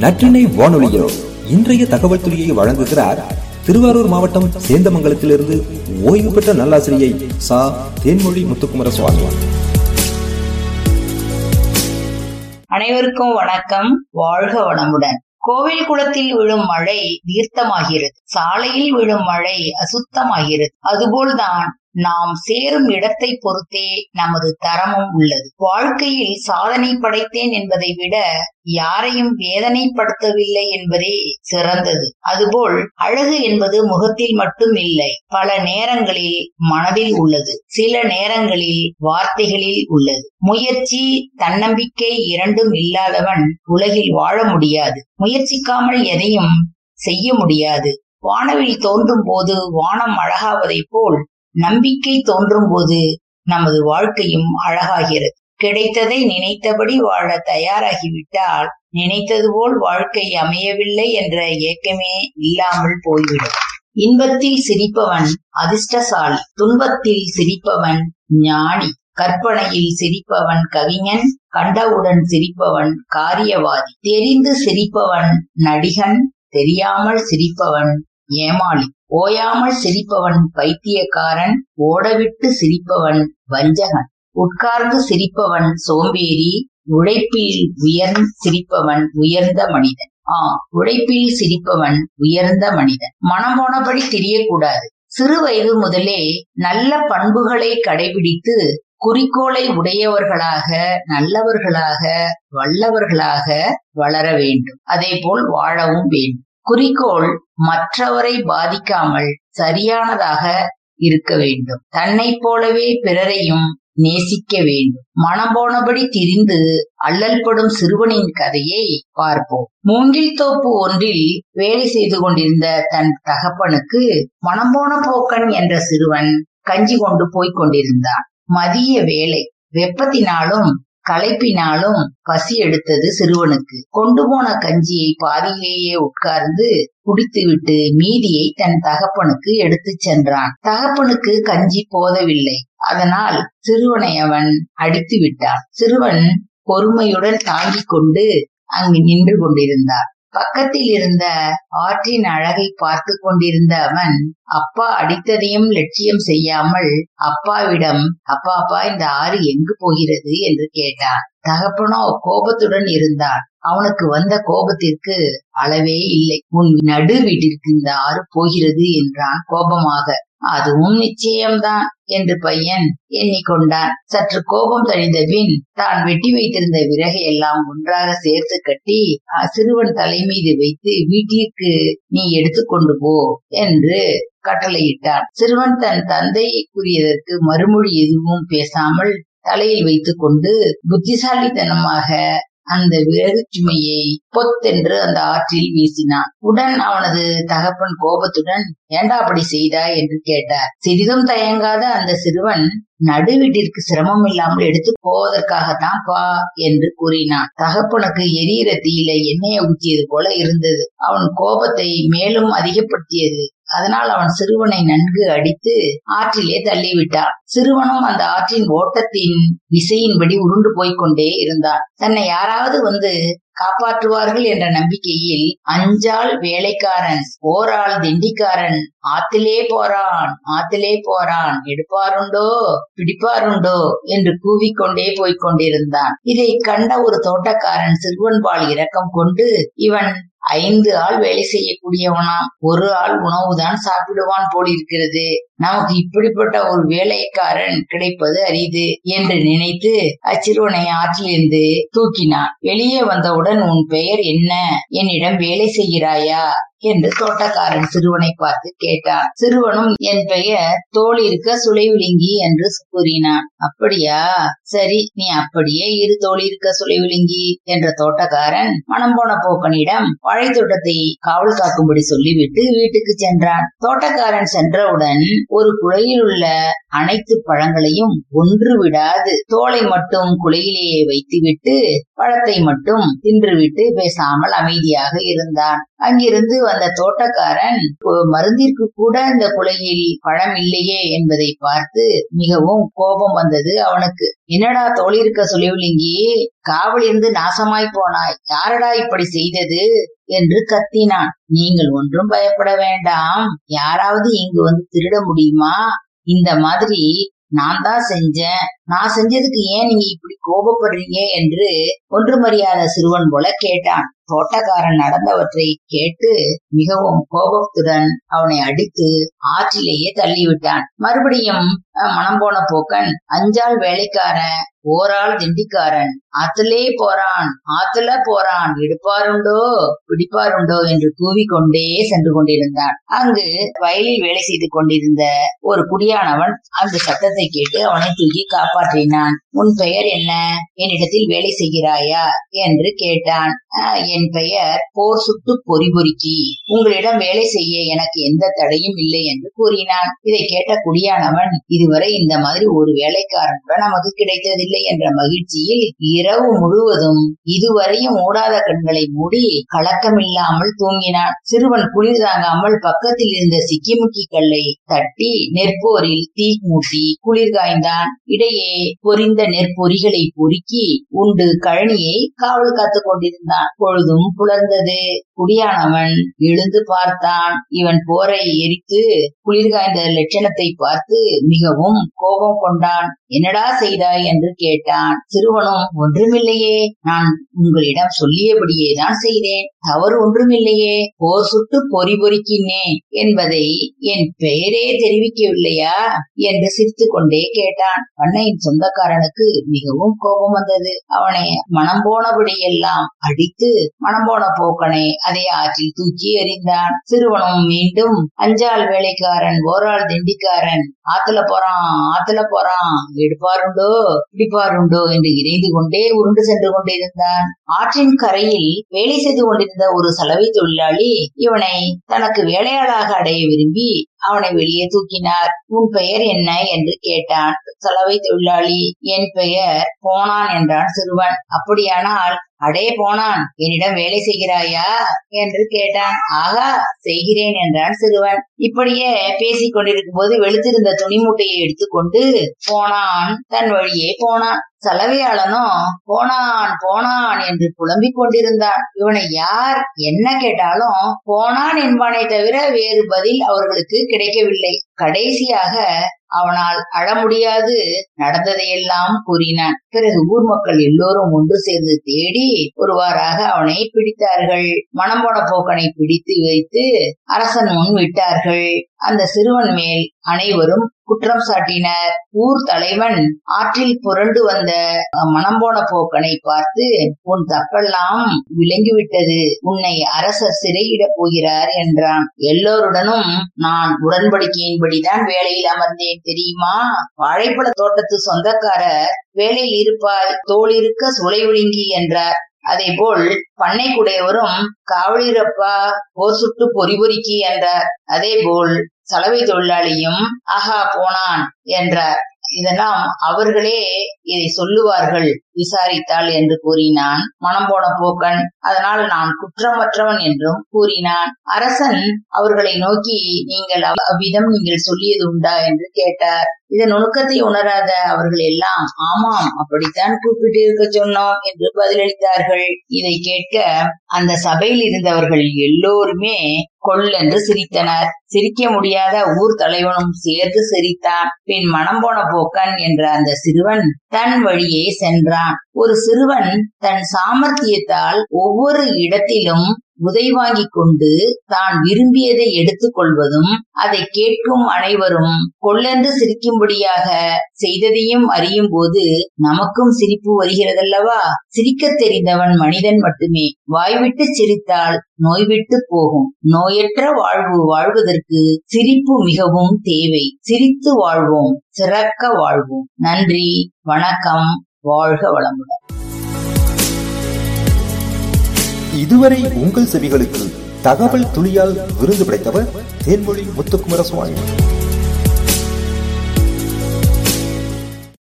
நற்றினை வானொலியோ இன்றைய தகவல் துறையை வழங்குகிறார் திருவாரூர் மாவட்டம் சேந்தமங்கலத்திலிருந்து ஓய்வு பெற்ற நல்லாசிரியை சா. தேன்மொழி முத்துக்குமர சுவாமி அனைவருக்கும் வணக்கம். வாழ்க வளமுடன். கோவில் குளத்தில் விழும் மழை தீர்த்தமாகிறது சாலையில் விழும் மழை அசுத்தமாகிறது. அதுபோல்தான் நாம் சேரும் இடத்தை பொறுத்தே நமது தரமும் உள்ளது. வாழ்க்கையில் சாதனை படைத்தேன் என்பதை விட யாரையும் வேதனைப்படுத்தவில்லை என்பதே சிறந்தது. அதுபோல் அழகு என்பது முகத்தில் மட்டும் இல்லை பல நேரங்களில் மனதில் உள்ளது சில நேரங்களில் வார்த்தைகளில் உள்ளது. முயற்சி தன்னம்பிக்கை இரண்டும் இல்லாதவன் உலகில் வாழ முடியாது முயற்சிக்காமல் எதையும் செய்ய முடியாது. வானவில் தோன்றும் போது வானம் அழகாவதைப் போல் நம்பிக்கை தோன்றும் போது நமது வாழ்க்கையும் அழகாகிறது. கிடைத்ததை நினைத்தபடி வாழ தயாராகிவிட்டால் நினைத்தது போல் வாழ்க்கை அமையவில்லை என்ற ஏக்கமே இல்லாமல் போய்விடும். இன்பத்தில் சிரிப்பவன் அதிர்ஷ்டசாலி துன்பத்தில் சிரிப்பவன் ஞானி கற்பனையில் சிரிப்பவன் கவிஞன் கண்டவுடன் சிரிப்பவன் காரியவாதி தெரிந்து சிரிப்பவன் நடிகன் தெரியாமல் சிரிப்பவன் ஏமாளி. ஓயாமல் சிரிப்பவன் பைத்தியக்காரன் ஓடவிட்டு சிரிப்பவன் வஞ்சகன். உட்கார்ந்து சிரிப்பவன் சோம்பேறி உழைப்பில் உயர்ந்து சிரிப்பவன் உயர்ந்த மனிதன். ஆ உழைப்பில் சிரிப்பவன் உயர்ந்த மனிதன். மனம் போனபடி தெரியக்கூடாது. சிறு வயது முதலே நல்ல பண்புகளை கடைபிடித்து குறிக்கோளை உடையவர்களாக நல்லவர்களாக வல்லவர்களாக வளர வேண்டும். அதே போல் வாழவும் வேண்டும். குறிக்கோள் மற்றவரை பாதிக்காமல் சரியானதாக இருக்க வேண்டும். தன்னை போலவே பிறரையும் நேசிக்க வேண்டும். மனம் போனபடி திரிந்து அல்லல்படும் சிறுவனின் கதையை பார்ப்போம். மூங்கில் தோப்பு ஒன்றில் வேலை செய்து கொண்டிருந்த தன் தகப்பனுக்கு மனம் போன போக்கன் என்ற சிறுவன் கஞ்சி கொண்டு போய்க் கொண்டிருந்தான். மதிய வேலை வெப்பத்தினாலும் களைப்பினாலும் பசி எடுத்தது சிறுவனுக்கு. கொண்டு போன கஞ்சியை பாதியிலேயே உட்கார்ந்து குடித்துவிட்டு மீதியை தன் தகப்பனுக்கு எடுத்துச் சென்றான். தகப்பனுக்கு கஞ்சி போதவில்லை. அதனால் சிறுவனை அவன் அடித்து விட்டான் சிறுவன் பொறுமையுடன் தாங்கிக் கொண்டு அங்கு நின்று கொண்டிருந்தார் பக்கத்தில் இருந்த ஆற்றின் அழகை பார்த்து கொண்டிருந்த அவன் அப்பா அடித்ததையும் லட்சியம் செய்யாமல் அப்பாவிடம் அப்பாப்பா இந்த ஆறு எங்கு போகிறது? என்று கேட்டான். தகப்பனோ கோபத்துடன் இருந்தான். அவனுக்கு வந்த கோபத்திற்கு அளவே இல்லை. உன் நடு வீட்டிற்கு இந்த ஆறு போகிறது? என்றான் கோபமாக. அதுவும் நிச்சயம்தான். என்று பையன் எண்ணிக்கொண்டான். சற்று கோபம் தணிந்த பின் தான் வெட்டி வைத்திருந்த விறகை எல்லாம் ஒன்றாக சேர்த்து கட்டி சிறுவன் தலை மீது வைத்து வீட்டிற்கு நீ எடுத்துக்கொண்டு போ என்று கட்டளையிட்டான். சிறுவன் தன் தந்தையை கூறியதற்கு மறுமொழி எதுவும் பேசாமல் தலையில் வைத்துக் கொண்டு புத்திசாலித்தனமாக அந்த விறகு சுமையை பொத்தென்று அந்த ஆற்றில் வீசினான். உடன் அவனது தகப்பன் கோபத்துடன் ஏண்டா அப்படி செய்தாய்? என்று கேட்டார். சிறிதும் தயங்காத அந்த சிறுவன் நடு வீட்டிற்கு சிரமம் இல்லாமல் எடுத்து போவதற்காகத்தான் பா என்று கூறினான். தகப்பனுக்கு எரியிற தீயில எண்ணெயை ஊற்றியது போல இருந்தது. அவன் கோபத்தை மேலும் அதிகப்படுத்தியது அதனால் அவன் சிறுவனை நன்கு அடித்து ஆற்றிலே தள்ளிவிட்டான். சிறுவனும் அந்த ஆற்றின் ஓட்டத்தின் விசையின்படி உருண்டு போய்கொண்டே இருந்தான். தன்னை யாராவது வந்து காப்பாற்றுவார்கள் என்ற நம்பிக்கையில் அஞ்சாள் வேலைக்காரன் ஓராள் திண்டிக்காரன் ஆத்திலே போறான் ஆத்திலே போறான் எடுப்பாருண்டோ பிடிப்பாருண்டோ என்று கூவிக்கொண்டே போய்க் கொண்டிருந்தான். இதை கண்ட ஒரு தோட்டக்காரன் சிறுவன்பால் இரக்கம் கொண்டு இவன் ஐந்து ஆள் வேலை செய்யக்கூடியவனாம் ஒரு ஆள் உணவுதான் சாப்பிடுவான் போலிருக்கிறது. நமக்கு இப்படிப்பட்ட ஒரு வேலைக்காரன் கிடைப்பது அரிது என்று நினைத்து அச்சிறுவனை ஆற்றிலிருந்து தூக்கினான். வெளியே வந்தவுடன் உன் பெயர் என்ன? என்னிடம் வேலை செய்கிறாயா? என்று தோட்டக்காரன் சிறுவனை பார்த்து கேட்டான். சிறுவனும் என் பெயர் தோல் இருக்க சுளைவிழுங்கி என்று கூறினான். அப்படியா? சரி நீ அப்படியே இரு தோல் இருக்க சுளைவிழுங்கி என்ற தோட்டக்காரன் மனம் போன போக்கனிடம் வாழைத்தோட்டத்தை காவல் காக்கும்படி சொல்லிவிட்டு வீட்டுக்கு சென்றான். தோட்டக்காரன் சென்றவுடன் ஒரு குழையில் உள்ள அனைத்து பழங்களையும் ஒன்று விடாது. தோலை மட்டும் குழையிலேயே வைத்துவிட்டு பழத்தை மட்டும் தின்றுவிட்டு பேசாமல் அமைதியாக இருந்தான். அங்கிருந்து வந்த தோட்டக்காரன் மருந்திற்கு கூட இந்த குலையில் பழம் இல்லையே என்பதை பார்த்து மிகவும் கோபம் வந்தது அவனுக்கு. என்னடா தோழி இருக்க காவலிருந்து நாசமாய் போனாய். யாரடா இப்படி செய்தது? என்று கத்தினான். நீங்கள் ஒன்றும் பயப்பட வேண்டாம். யாராவது இங்கு வந்து திருட முடியுமா? இந்த மாதிரி நான் தான் செஞ்சேன். நான் செஞ்சதுக்கு ஏன் நீங்க இப்படி கோபப்படுறீங்க? என்று ஒன்றுமறியாத சிறுவன் போல கேட்டான். தோட்டக்காரன் நடந்தவற்றை கேட்டு மிகவும் கோபத்துடன் அவனை அடித்து ஆற்றிலேயே தள்ளிவிட்டான். மறுபடியும் மனம் போன போக்கன் அஞ்சால் வேலைக்காரன் ஓராள் திண்டிக்காரன் ஆத்திலே போறான் ஆத்துல போறான் எடுப்பாருண்டோ பிடிப்பாருண்டோ என்று கூவிக்கொண்டே சென்று கொண்டிருந்தான். அங்கு வயலில் வேலை செய்து கொண்டிருந்த ஒரு குடியானவன் அந்த சத்தத்தை கேட்டு அவனை தூக்கி காப்பாற்றினான். உன் பெயர் என்ன? என்னிடத்தில் வேலை செய்கிறாயா? என்று கேட்டான். என் பெயர் போர் சுட்டு பொறி பொறுக்கி. உங்களிடம் வேலை செய்ய எனக்கு எந்த தடையும் இல்லை என்று கூறினான். இதை கேட்ட குடியானவன் இதுவரை இந்த மாதிரி ஒரு வேலைக்காரனுடன் நமக்கு கிடைத்ததில்லை என்ற மகிழ்ச்சியில் இரவு முழுவதும் இதுவரையும் மூடாத கண்களை மூடி கலக்கமில்லாமல் தூங்கினான். சிறுவன் குளிர் தாங்காமல் பக்கத்தில் இருந்த சிக்கிமுக்கி கல்லை தட்டி நெற்போரில் தீ மூட்டி குளிர் காய்ந்தான். இடையே பொறிந்த நெற்பொறிகளை பொறுக்கி உண்டு கழனியை காவல் காத்துக் கொண்டிருந்தான். பொழுதும் புலர்ந்தது. குடியானவன் எழுந்து பார்த்தான். இவன் போரை எரித்து குளிர்காய்ந்த லட்சணத்தை பார்த்து மிகவும் கோபம் கொண்டான். என்னடா செய்தாய்? என்று கேட்டான். சிறுவனும் ஒன்றுமில்லையே. நான் உங்களிடம் சொல்லியபடியே தான் செய்தேன். தவறு ஒன்றுமில்லையே. போர் சுட்டு பொறி பொறிக்கினேன். என்பதை என் பெயரே தெரிவிக்கவில்லையா? என்று சிரித்து கொண்டே கேட்டான். பண்ணையின் சொந்தக்காரனுக்கு மிகவும் கோபம் வந்தது. அவனை மனம் போனபடியெல்லாம் அடித்து மனம் போன போக்கனை அதே ஆற்றில் தூக்கி எறிந்தான். சிறுவனும் மீண்டும் அஞ்சால் வேலைக்காரன் ஓராள் திண்டிக்காரன். ஆத்துல போறான் ஆத்துல போறான். எடுப்பாருண்டோ பிடிப்பாருண்டோ என்று இறைந்து கொண்டே உருண்டு சென்று கொண்டிருந்தான். ஆற்றின் கரையில் வேலை செய்து கொண்டிருந்த ஒரு சலவை தொழிலாளி இவனை தனக்கு வேலையாளாக அடைய விரும்பி அவனை வெளியே தூக்கினார். உன் பெயர் என்ன என்று கேட்டான். சலவை தொழிலாளி. என் பெயர் போனான் என்றான் சிறுவன். அப்படியானால் அடே போனான் என்னிடம் வேலை செய்கிறாயா என்று கேட்டான். ஆகா செய்கிறேன் என்றான் சிறுவன். இப்படியே பேசிக் கொண்டிருக்கும் போது வெளுத்திருந்த துணி மூட்டையை எடுத்துக்கொண்டு போனான். தன் வழியே போனான். சலவையாளனும் போனான் போனான் என்று புலம்பிக் கொண்டிருந்தான். இவனை யார் என்ன கேட்டாலும் போனான் என்பானே தவிர வேறு பதில் அவர்களுக்கு கிடைக்கவில்லை. கடைசியாக அவனால் அழ முடியாது. நடந்ததையெல்லாம் கூறினான். பிறகு ஊர் மக்கள் எல்லோரும் ஒன்று சேர்ந்து தேடி ஒருவாறாக அவனை பிடித்தார்கள். மனம் போன போக்கனை பிடித்து வைத்து அரசன் முன் விட்டார்கள். அந்த சிறுவன் மேல் அனைவரும் குற்றம் சாட்டினர். ஊர் தலைவன் ஆற்றில் புரண்டு வந்த மனம் போன போக்கனை பார்த்து உன் தப்பெல்லாம் விளங்கிவிட்டது. உன்னை அரசர் சிறையிடப் போகிறார் என்றான். எல்லோருடனும் நான் உடன்படிக்கையின்படிதான் வேலையில் அமர்ந்தேன் தெரியுமா? வாழைப்பழ தோட்டத்து சொந்தக்காரர் வேலையில் இருப்பாய் தோல் இருக்க சுளை விழுங்கி என்றார். அதே போல் பண்ணைக்குடையவரும் காவலிரப்பா ஓர் சுட்டு பொறி பொறிக்கி என்றார் அதே போல் சலவை தொழிலாளியும் ஆஹா போனான் என்றார். இதெல்லாம் அவர்களே இதை சொல்லுவார்கள் விசாரித்தாள் என்று கூறினான். மனம் போன போக்கன் அதனால் நான் குற்றமற்றவன் என்றும் கூறினான். அரசன் அவர்களை நோக்கி நீங்கள் அவ்விதம் நீங்கள் சொல்லியது உண்டா என்று கேட்டார். இதன் நுணுக்கத்தை உணராத அவர்கள் எல்லாம் ஆமாம் அப்படித்தான் கூப்பிட்டு இருக்க சொன்னோம் என்று பதிலளித்தார்கள். இதை கேட்க அந்த சபையில் இருந்தவர்கள் எல்லோருமே கொள்ளென்று சிரித்தனர். சிரிக்க முடியாத ஊர் தலைவனும் சேர்ந்து சிரித்தான். பின் மனம் போன போக்கன் என்ற அந்த சிறுவன் தன் வழியே சென்றான். ஒரு சிறுவன் தன் சாமர்த்தியத்தால் ஒவ்வொரு இடத்திலும் உதை வாங்கிக் கொண்டு தான் விரும்பியதை எடுத்துக் கொள்வதும் அதை கேட்கும் அனைவரும் கொள்ளென்று சிரிக்கும்படியாக செய்ததையும் அறியும் போது நமக்கும் சிரிப்பு வருகிறதல்லவா? சிரிக்க தெரிந்தவன் மனிதன் மட்டுமே. வாய்விட்டு சிரித்தால் நோய்விட்டு போகும். நோயற்ற வாழ்வு வாழ்வதற்கு சிரிப்பு மிகவும் தேவை. சிரித்து வாழ்வோம். சிறக்க வாழ்வோம். நன்றி. வணக்கம். வாழ்க வளமுடன். இதுவரை உங்கள் செவிகளுக்கு தகவல் துளியால் விருது படைத்தவர் தேன்மொழி முத்துக்குமர சுவாமி